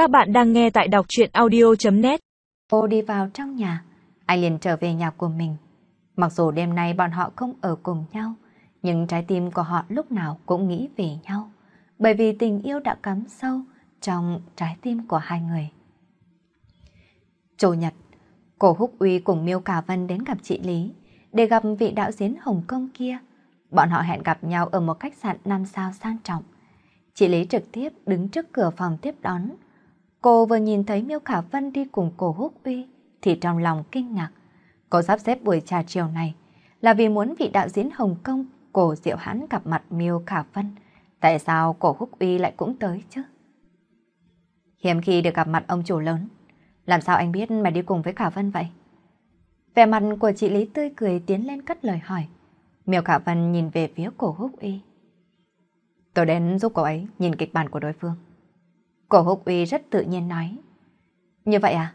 Các bạn đang nghe tại đọc chuyện audio.net Cô đi vào trong nhà, anh liền trở về nhà của mình. Mặc dù đêm nay bọn họ không ở cùng nhau, nhưng trái tim của họ lúc nào cũng nghĩ về nhau. Bởi vì tình yêu đã cắm sâu trong trái tim của hai người. Chủ nhật, cổ húc uy cùng Miêu Cả Vân đến gặp chị Lý để gặp vị đạo diễn Hồng Kông kia. Bọn họ hẹn gặp nhau ở một khách sạn năm sao sang trọng. Chị Lý trực tiếp đứng trước cửa phòng tiếp đón. Cô vừa nhìn thấy Miêu Khả Vân đi cùng cổ húc uy, thì trong lòng kinh ngạc. Cô sắp xếp buổi trà chiều này là vì muốn vị đạo diễn Hồng Kông cổ Diệu Hãn gặp mặt Miêu Khả Vân. Tại sao cổ húc uy lại cũng tới chứ? Hiếm khi được gặp mặt ông chủ lớn. Làm sao anh biết mày đi cùng với Khả Vân vậy? Vẻ mặt của chị Lý tươi cười tiến lên cất lời hỏi. Miêu Khả Vân nhìn về phía cổ húc uy. Tôi đến giúp cậu ấy nhìn kịch bản của đối phương. Cổ húc uy rất tự nhiên nói. Như vậy à?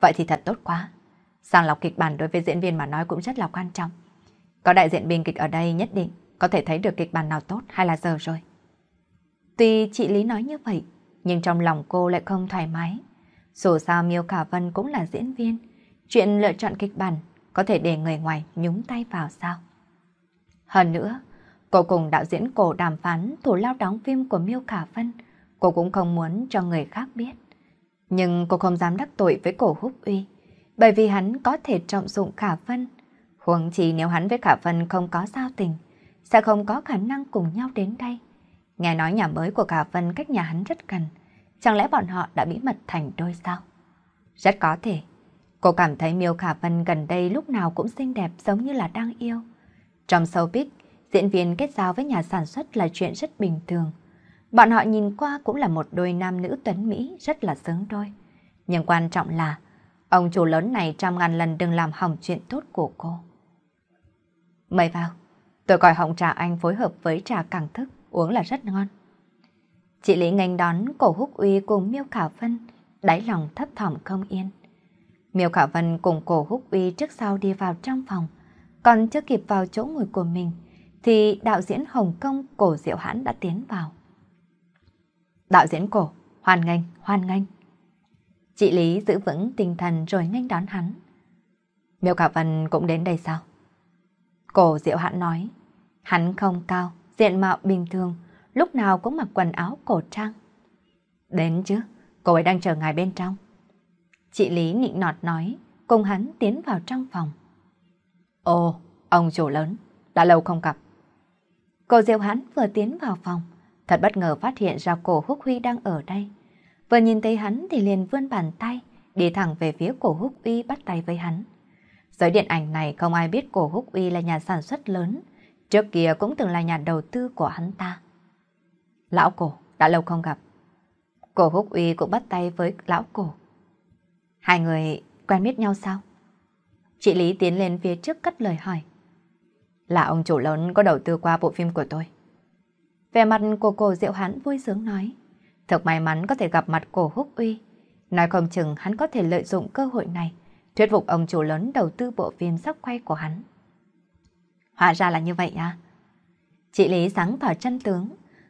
Vậy thì thật tốt quá. Sàng lọc kịch bản đối với diễn viên mà nói cũng rất là quan trọng. Có đại diện biên kịch ở đây nhất định có thể thấy được kịch bản nào tốt hay là giờ rồi. Tuy chị Lý nói như vậy, nhưng trong lòng cô lại không thoải mái. Dù sao Miêu Khả Vân cũng là diễn viên, chuyện lựa chọn kịch bản có thể để người ngoài nhúng tay vào sao. Hơn nữa, cô cùng đạo diễn cổ đàm phán thủ lao đóng phim của Miêu Khả Vân, cô cũng không muốn cho người khác biết. Nhưng cô không dám đắc tội với cổ húc uy, bởi vì hắn có thể trọng dụng Khả Vân. Huống chỉ nếu hắn với Khả Vân không có giao tình, sẽ không có khả năng cùng nhau đến đây. Nghe nói nhà mới của Khả Vân cách nhà hắn rất gần, chẳng lẽ bọn họ đã bí mật thành đôi sao? Rất có thể. Cô cảm thấy Miêu Khả Vân gần đây lúc nào cũng xinh đẹp giống như là đang yêu. Trong showbiz, diễn viên kết giao với nhà sản xuất là chuyện rất bình thường. Bọn họ nhìn qua cũng là một đôi nam nữ tuấn Mỹ rất là sướng đôi. Nhưng quan trọng là, ông chủ lớn này trăm ngàn lần đừng làm hỏng chuyện tốt của cô. Mời vào, tôi gọi hồng trà anh phối hợp với trà càng thức, uống là rất ngon. Chị Lý ngành đón cổ húc uy cùng Miêu Khả Vân, đáy lòng thấp thỏm không yên. Miêu Khả Vân cùng cổ húc uy trước sau đi vào trong phòng, còn chưa kịp vào chỗ ngồi của mình, thì đạo diễn Hồng Kông cổ Diệu Hãn đã tiến vào. Đạo diễn cổ, hoan nghênh, hoan nghênh. Chị Lý giữ vững tinh thần rồi nhanh đón hắn. Miêu Cả Vân cũng đến đây sao? Cổ Diệu Hãn nói, hắn không cao, diện mạo bình thường, lúc nào cũng mặc quần áo cổ trang. Đến chứ, cô ấy đang chờ ngài bên trong. Chị Lý nịnh nọt nói, cùng hắn tiến vào trong phòng. Ồ, ông chủ lớn, đã lâu không gặp. Cô Diệu hắn vừa tiến vào phòng, thật bất ngờ phát hiện ra cổ Húc Huy đang ở đây. Vừa nhìn thấy hắn thì liền vươn bàn tay, đi thẳng về phía cổ Húc Uy bắt tay với hắn. Giới điện ảnh này không ai biết cổ Húc Uy là nhà sản xuất lớn, trước kia cũng từng là nhà đầu tư của hắn ta. Lão cổ, đã lâu không gặp. Cổ Húc Uy cũng bắt tay với lão cổ. Hai người quen biết nhau sao? Chị Lý tiến lên phía trước cất lời hỏi. Là ông chủ lớn có đầu tư qua bộ phim của tôi. Về mặt của cổ Diệu hắn vui sướng nói. Thật may mắn có thể gặp mặt cổ Húc Uy. Nói không chừng hắn có thể lợi dụng cơ hội này thuyết phục ông chủ lớn đầu tư bộ phim sắp quay của hắn. Hóa ra là như vậy à? Chị Lý sáng tỏ chân tướng,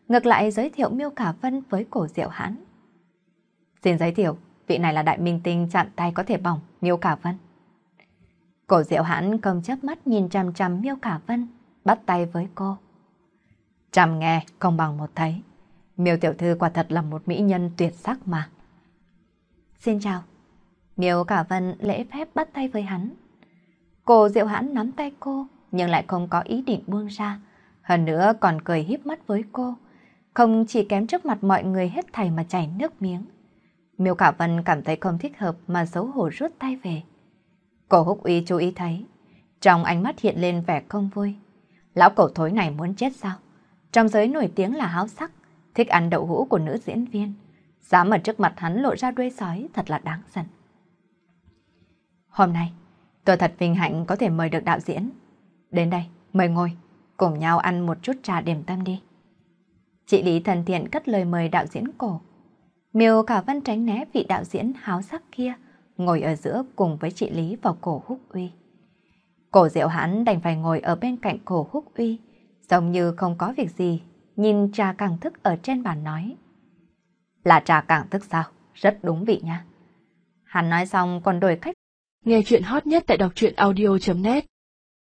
ngược lại giới thiệu Miêu Khả Vân với cổ Diệu hãn Xin giới thiệu, vị này là đại minh tinh chạm tay có thể bỏng, Miêu Khả Vân. Cổ Diệu hãn cầm chớp mắt nhìn chằm chằm Miêu Khả Vân, bắt tay với cô. Chằm nghe, không bằng một thấy. Miêu tiểu thư quả thật là một mỹ nhân tuyệt sắc mà. Xin chào. Miêu cả Vân lễ phép bắt tay với hắn. Cô Diệu Hãn nắm tay cô, nhưng lại không có ý định buông ra. Hơn nữa còn cười híp mắt với cô. Không chỉ kém trước mặt mọi người hết thảy mà chảy nước miếng. Miêu cả Vân cảm thấy không thích hợp mà xấu hổ rút tay về. Cổ húc uy chú ý thấy. Trong ánh mắt hiện lên vẻ không vui. Lão cậu thối này muốn chết sao? Trong giới nổi tiếng là háo sắc, thích ăn đậu hũ của nữ diễn viên. Dám ở trước mặt hắn lộ ra đuôi sói thật là đáng giận. Hôm nay, tôi thật vinh hạnh có thể mời được đạo diễn. Đến đây, mời ngồi, cùng nhau ăn một chút trà điểm tâm đi. Chị Lý thần thiện cất lời mời đạo diễn cổ. Miêu cả vân tránh né vị đạo diễn háo sắc kia, ngồi ở giữa cùng với chị Lý vào cổ húc uy. Cổ diệu hắn đành phải ngồi ở bên cạnh cổ húc uy, giống như không có việc gì, nhìn trà càng thức ở trên bàn nói. Là trà càng thức sao? rất đúng vị nha. Hắn nói xong còn đổi cách. Nghe chuyện hot nhất tại đọc truyện audio.net